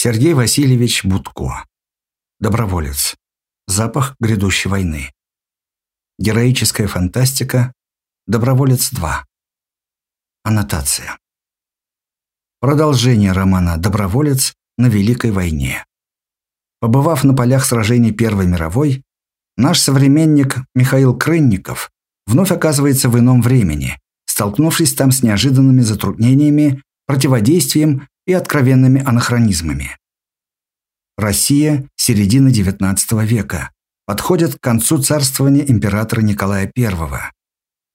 Сергей Васильевич Будко. Доброволец. Запах грядущей войны. Героическая фантастика. Доброволец 2. Аннотация. Продолжение романа «Доброволец» на Великой войне. Побывав на полях сражений Первой мировой, наш современник Михаил Крынников вновь оказывается в ином времени, столкнувшись там с неожиданными затруднениями, противодействием и откровенными анахронизмами. Россия, середина XIX века, подходит к концу царствования императора Николая I.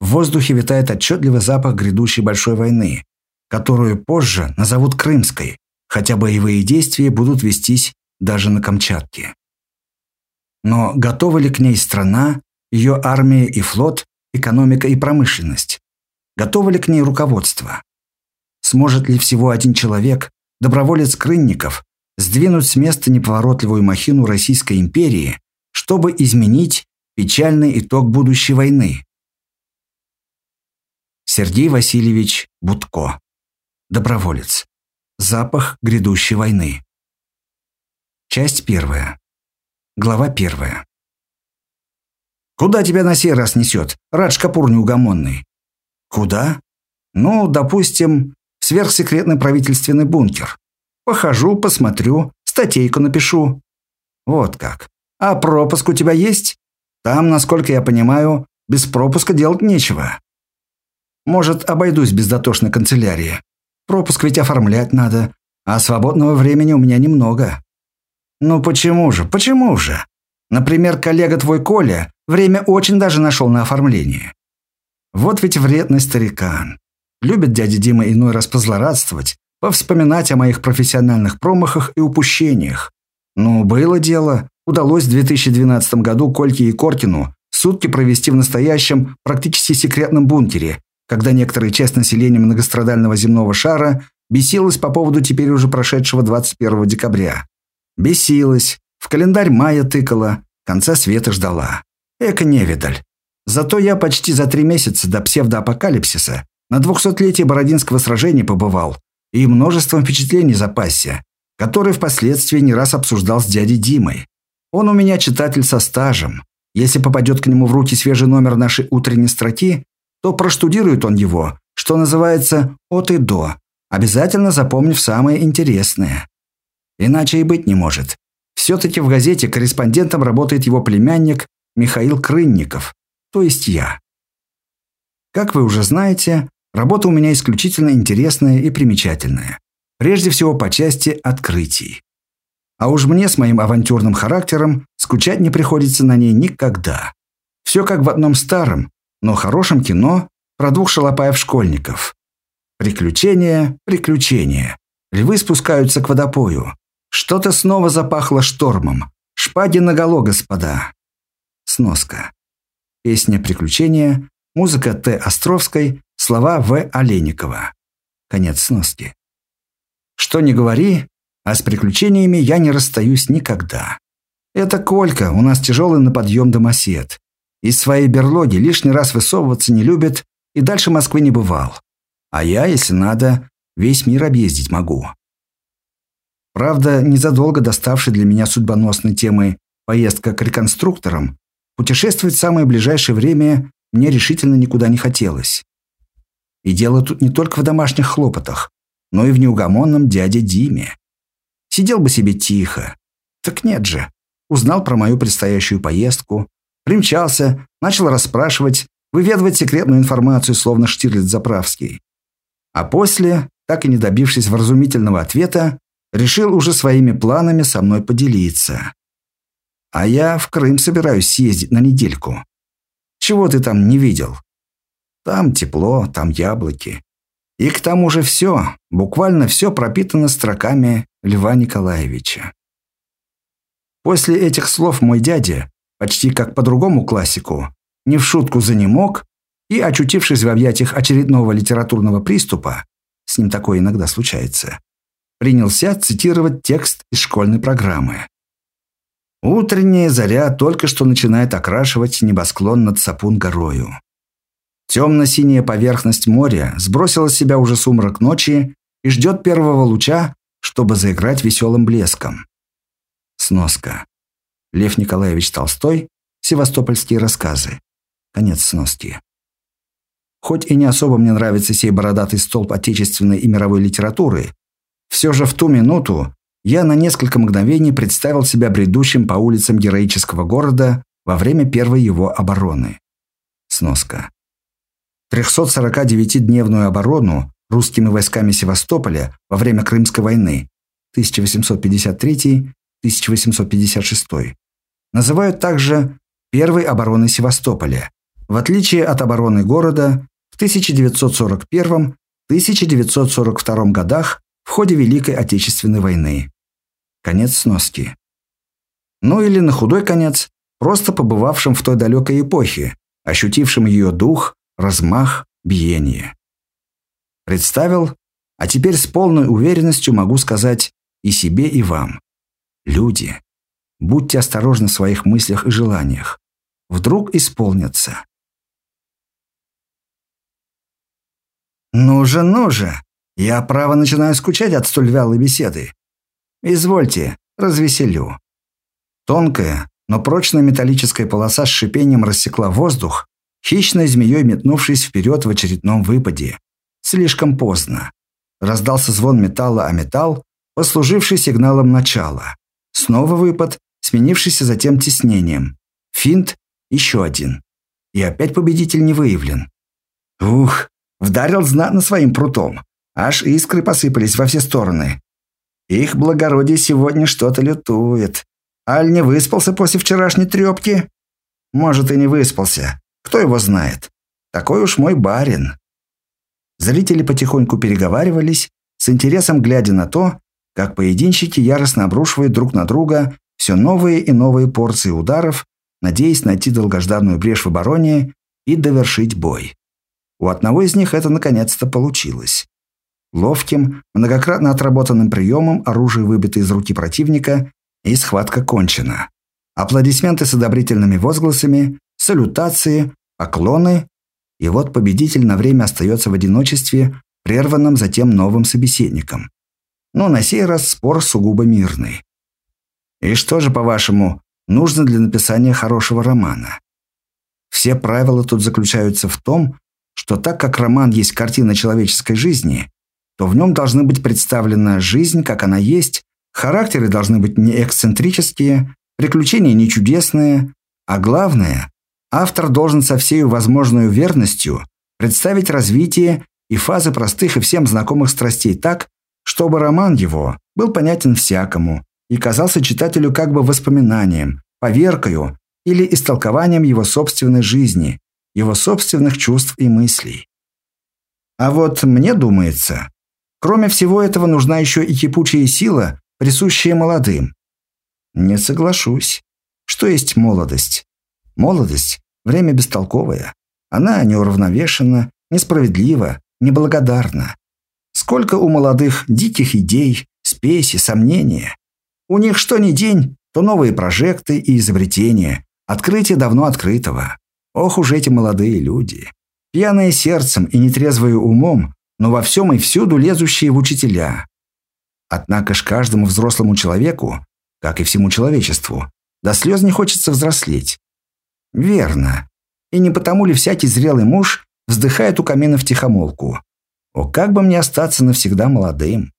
В воздухе витает отчетливый запах грядущей большой войны, которую позже назовут Крымской, хотя боевые действия будут вестись даже на Камчатке. Но готовы ли к ней страна, ее армия и флот, экономика и промышленность? Готовы ли к ней руководство? Сможет ли всего один человек, доброволец Крынников, сдвинуть с места неповоротливую махину Российской империи, чтобы изменить печальный итог будущей войны? Сергей Васильевич Будко. Доброволец. Запах грядущей войны. Часть первая. Глава первая. «Куда тебя на сей раз несет, Радж Капур неугомонный?» «Куда?» «Ну, допустим, сверхсекретный правительственный бункер. Похожу, посмотрю, статейку напишу. Вот как. А пропуск у тебя есть? Там, насколько я понимаю, без пропуска делать нечего. Может, обойдусь без дотошной канцелярии. Пропуск ведь оформлять надо, а свободного времени у меня немного. Ну почему же, почему же? Например, коллега твой Коля время очень даже нашел на оформление. Вот ведь вредный старикан. Любит дядя Дима иной раз позлорадствовать, повспоминать о моих профессиональных промахах и упущениях. Ну, было дело. Удалось в 2012 году Кольке и Коркину сутки провести в настоящем, практически секретном бункере, когда некоторая часть населения многострадального земного шара бесилась по поводу теперь уже прошедшего 21 декабря. Бесилась, в календарь мая тыкала, конца света ждала. Эко невидаль. Зато я почти за три месяца до псевдоапокалипсиса на двухсотлетие Бородинского сражения побывал и множеством впечатлений запасся, которые впоследствии не раз обсуждал с дядей Димой. Он у меня читатель со стажем. Если попадет к нему в руки свежий номер нашей утренней строки, то проштудирует он его, что называется, от и до, обязательно запомнив самое интересное. Иначе и быть не может. Все-таки в газете корреспондентом работает его племянник Михаил Крынников, то есть я. Как вы уже знаете, Работа у меня исключительно интересная и примечательная. Прежде всего по части открытий. А уж мне с моим авантюрным характером скучать не приходится на ней никогда. Все как в одном старом, но хорошем кино про двух шалопаев-школьников. Приключения, приключения. Львы спускаются к водопою. Что-то снова запахло штормом. Шпаги наголо, господа. Сноска. Песня «Приключения», музыка Т. Островской, Слова В. Олейникова. Конец сноски. Что не говори, а с приключениями я не расстаюсь никогда. Это Колька, у нас тяжелый на подъем домосед. Из своей берлоги лишний раз высовываться не любит и дальше Москвы не бывал. А я, если надо, весь мир объездить могу. Правда, незадолго доставшей для меня судьбоносной темой поездка к реконструкторам, путешествовать в самое ближайшее время мне решительно никуда не хотелось. И дело тут не только в домашних хлопотах, но и в неугомонном дяде Диме. Сидел бы себе тихо. Так нет же. Узнал про мою предстоящую поездку, примчался, начал расспрашивать, выведывать секретную информацию, словно Штирлиц Заправский. А после, так и не добившись вразумительного ответа, решил уже своими планами со мной поделиться. А я в Крым собираюсь съездить на недельку. Чего ты там не видел? Там тепло, там яблоки. И к тому же все, буквально все пропитано строками Льва Николаевича. После этих слов мой дядя, почти как по другому классику, не в шутку занемог и, очутившись в объятиях очередного литературного приступа, с ним такое иногда случается, принялся цитировать текст из школьной программы. Утренняя заря только что начинает окрашивать небосклон над Сапун-горою. Темно-синяя поверхность моря сбросила с себя уже сумрак ночи и ждет первого луча, чтобы заиграть веселым блеском. Сноска. Лев Николаевич Толстой. Севастопольские рассказы. Конец сноски. Хоть и не особо мне нравится сей бородатый столб отечественной и мировой литературы, все же в ту минуту я на несколько мгновений представил себя бредущим по улицам героического города во время первой его обороны. Сноска. 349-дневную оборону русскими войсками Севастополя во время Крымской войны 1853-1856 называют также Первой обороной Севастополя, в отличие от обороны города в 1941-1942 годах в ходе Великой Отечественной войны. Конец сноски. Ну или на худой конец, просто побывавшим в той далекой эпохе, ощутившим ее дух, размах, биение. Представил, а теперь с полной уверенностью могу сказать и себе, и вам. Люди, будьте осторожны в своих мыслях и желаниях. Вдруг исполнятся. «Ну же, ну же! Я, право, начинаю скучать от столь вялой беседы. Извольте, развеселю». Тонкая, но прочная металлическая полоса с шипением рассекла воздух, хищной змеей метнувшись вперед в очередном выпаде. Слишком поздно. Раздался звон металла о металл, послуживший сигналом начала. Снова выпад, сменившийся затем теснением. Финт, еще один. И опять победитель не выявлен. Ух, вдарил знатно своим прутом. Аж искры посыпались во все стороны. Их благородие сегодня что-то лютует. Аль не выспался после вчерашней трепки? Может, и не выспался. Кто его знает? Такой уж мой барин. Зрители потихоньку переговаривались, с интересом глядя на то, как поединщики яростно обрушивают друг на друга все новые и новые порции ударов, надеясь найти долгожданную брешь в обороне и довершить бой. У одного из них это наконец-то получилось. Ловким, многократно отработанным приемом оружие выбито из руки противника, и схватка кончена. Аплодисменты с одобрительными возгласами, салютации, поклоны и вот победитель на время остается в одиночестве, прерванном затем новым собеседником. Но на сей раз спор сугубо мирный. И что же, по-вашему, нужно для написания хорошего романа? Все правила тут заключаются в том, что так как роман есть картина человеческой жизни, то в нем должны быть представлена жизнь, как она есть, характеры должны быть не эксцентрические, приключения не чудесные, а главное, Автор должен со всей возможной верностью представить развитие и фазы простых и всем знакомых страстей так, чтобы роман его был понятен всякому и казался читателю как бы воспоминанием, поверкою или истолкованием его собственной жизни, его собственных чувств и мыслей. А вот мне думается, кроме всего этого нужна еще и кипучая сила, присущая молодым. Не соглашусь. Что есть молодость? Молодость Время бестолковое. Она неуравновешена, несправедлива, неблагодарна. Сколько у молодых диких идей, спеси, сомнения. У них что ни день, то новые прожекты и изобретения, открытие давно открытого. Ох уж эти молодые люди. Пьяные сердцем и нетрезвые умом, но во всем и всюду лезущие в учителя. Однако ж каждому взрослому человеку, как и всему человечеству, до слез не хочется взрослеть. Верно. И не потому ли всякий зрелый муж вздыхает у камина в тихомолку? О, как бы мне остаться навсегда молодым?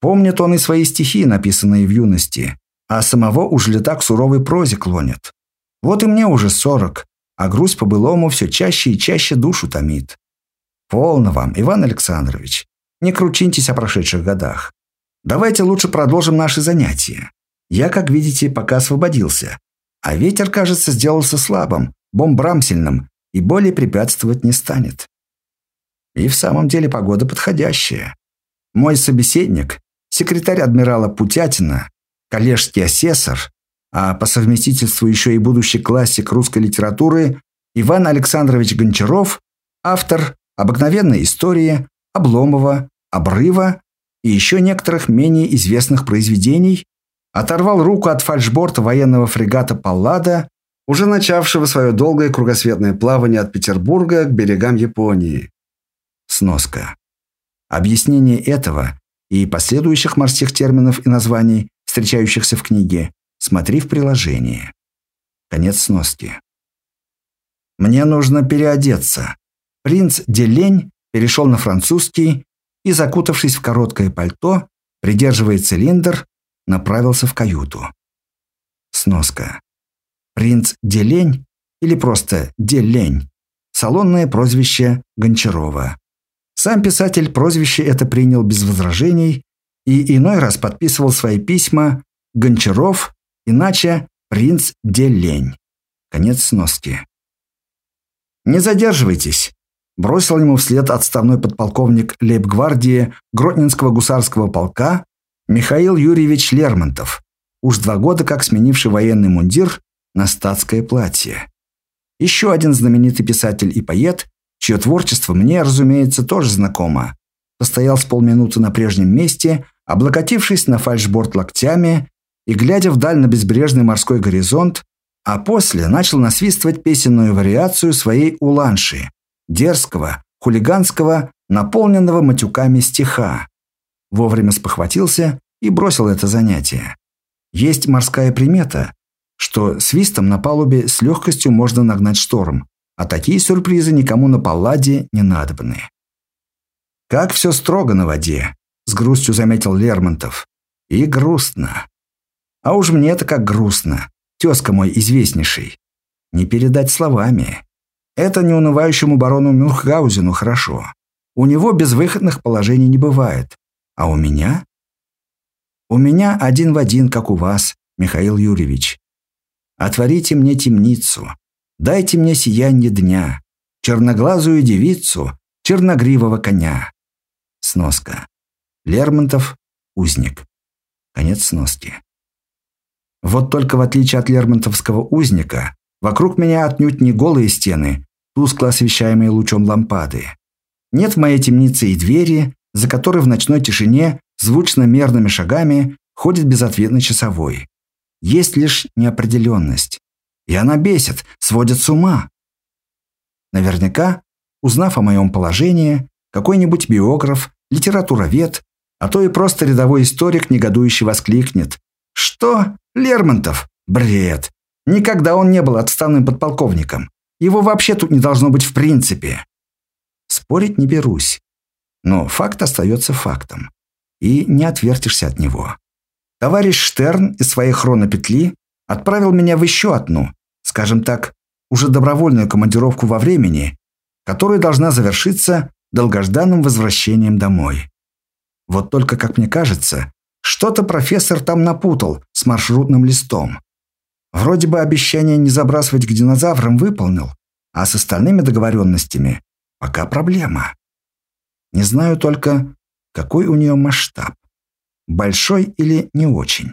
Помнит он и свои стихи, написанные в юности, а самого уж ли так суровой прозе клонит. Вот и мне уже сорок, а грусть по-былому все чаще и чаще душу томит. Полно вам, Иван Александрович. Не кручиньтесь о прошедших годах. Давайте лучше продолжим наши занятия. Я, как видите, пока освободился, а ветер, кажется, сделался слабым, бомбрамсельным и более препятствовать не станет. И в самом деле погода подходящая. Мой собеседник, секретарь адмирала Путятина, коллежский асессор, а по совместительству еще и будущий классик русской литературы Иван Александрович Гончаров, автор обыкновенной истории, Обломова, Обрыва и еще некоторых менее известных произведений, оторвал руку от фальшборта военного фрегата «Паллада», уже начавшего свое долгое кругосветное плавание от Петербурга к берегам Японии. Сноска. Объяснение этого и последующих морских терминов и названий, встречающихся в книге, смотри в приложении. Конец сноски. Мне нужно переодеться. Принц Делень перешел на французский и, закутавшись в короткое пальто, придерживая цилиндр, направился в каюту. Сноска. Принц Делень или просто Делень – салонное прозвище Гончарова. Сам писатель прозвище это принял без возражений и иной раз подписывал свои письма Гончаров, иначе принц Делень. Конец сноски. «Не задерживайтесь», – бросил ему вслед отставной подполковник лейб-гвардии Гротнинского гусарского полка Михаил Юрьевич Лермонтов, уж два года как сменивший военный мундир на статское платье. Еще один знаменитый писатель и поэт, чье творчество мне, разумеется, тоже знакомо. Постоял с полминуты на прежнем месте, облокотившись на фальшборд локтями и глядя вдаль на безбрежный морской горизонт, а после начал насвистывать песенную вариацию своей уланши, дерзкого, хулиганского, наполненного матюками стиха вовремя спохватился и бросил это занятие. Есть морская примета, что свистом на палубе с легкостью можно нагнать шторм, а такие сюрпризы никому на палладе не надобны. «Как все строго на воде», — с грустью заметил Лермонтов. «И грустно. А уж мне-то как грустно, тезка мой известнейший. Не передать словами. Это неунывающему барону Мюнхгаузену хорошо. У него безвыходных положений не бывает. А у меня? У меня один в один, как у вас, Михаил Юрьевич. Отворите мне темницу, дайте мне сияние дня, черноглазую девицу, черногривого коня. Сноска. Лермонтов, узник. Конец сноски. Вот только в отличие от лермонтовского узника, вокруг меня отнюдь не голые стены, тускло освещаемые лучом лампады. Нет в моей темнице и двери, за которой в ночной тишине звучно мерными шагами ходит безответный часовой. Есть лишь неопределенность. И она бесит, сводит с ума. Наверняка, узнав о моем положении, какой-нибудь биограф, литературовед, а то и просто рядовой историк негодующе воскликнет. «Что? Лермонтов? Бред! Никогда он не был отставным подполковником. Его вообще тут не должно быть в принципе». Спорить не берусь. Но факт остается фактом. И не отвертишься от него. Товарищ Штерн из своей хронопетли отправил меня в еще одну, скажем так, уже добровольную командировку во времени, которая должна завершиться долгожданным возвращением домой. Вот только, как мне кажется, что-то профессор там напутал с маршрутным листом. Вроде бы обещание не забрасывать к динозаврам выполнил, а с остальными договоренностями пока проблема. Не знаю только, какой у нее масштаб. Большой или не очень.